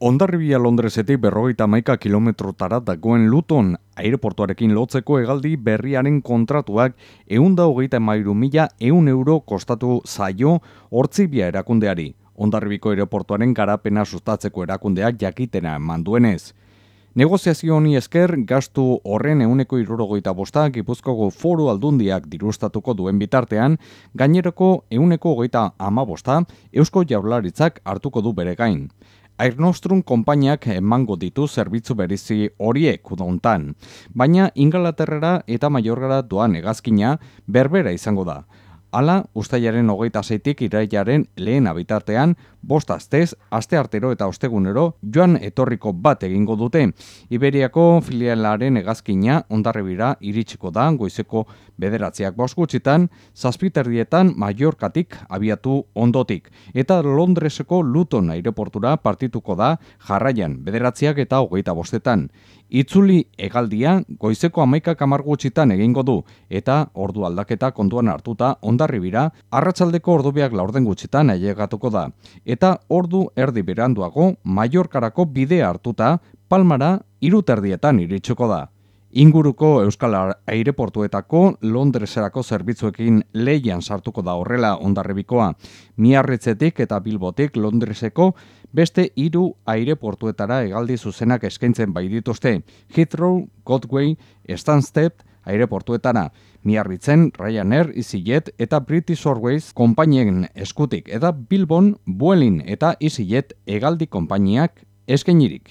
Ondarribia Londresetik berrogeita maika kilometrotara dagoen Luton aireportuarekin lotzeko egaldi berriaren kontratuak eunda hogeita mairu mila eun euro kostatu zaio hortzibia erakundeari. Ondarribiko aireportuaren garapena sustatzeko erakundeak jakitena manduenez. Negoziazio honi esker, gastu horren euneko irurogoita bosta, gipuzkogo foru aldundiak dirustatuko duen bitartean, gaineroko euneko hogeita ama bosta, eusko jaularitzak hartuko du bere gain. Air Nostrum konpainiak emango ditu zerbitzu berizi horiek udontan, baina Ingalaterrera eta Maiorgara doan egazkina berbera izango da. Hala, ustaiaren hogeita zeitik iraiaren lehen abitartean, bost aztez, aste artero eta ostegunero joan etorriko bat egingo dute. Iberiako filialaren egazkina ondarrebira iritsiko da goizeko bederatziak boskutxitan, zazpiterdietan Mallorkatik abiatu ondotik. Eta Londreseko Luton aireportura partituko da jarraian bederatziak eta hogeita bostetan. Itzuli egaldia goizeko amaika kamargutxitan egingo du eta ordu aldaketa kontuan hartuta ondarrebira ondarribira, arratsaldeko ordubiak laurden gutxitan ailegatuko da. Eta ordu erdi beranduago, Mallorkarako bidea hartuta, Palmara iruterdietan iritsuko da. Inguruko Euskal Aireportuetako Londreserako zerbitzuekin leian sartuko da horrela ondarrebikoa. Miarritzetik eta Bilbotik Londreseko beste hiru aireportuetara hegaldi zuzenak eskaintzen bai dituzte. Heathrow, Godway, Stansted, aireportuetara. Miarritzen, Ryanair, EasyJet eta British Airways konpainien eskutik eta Bilbon, Buelin eta EasyJet hegaldi konpainiak eskainirik.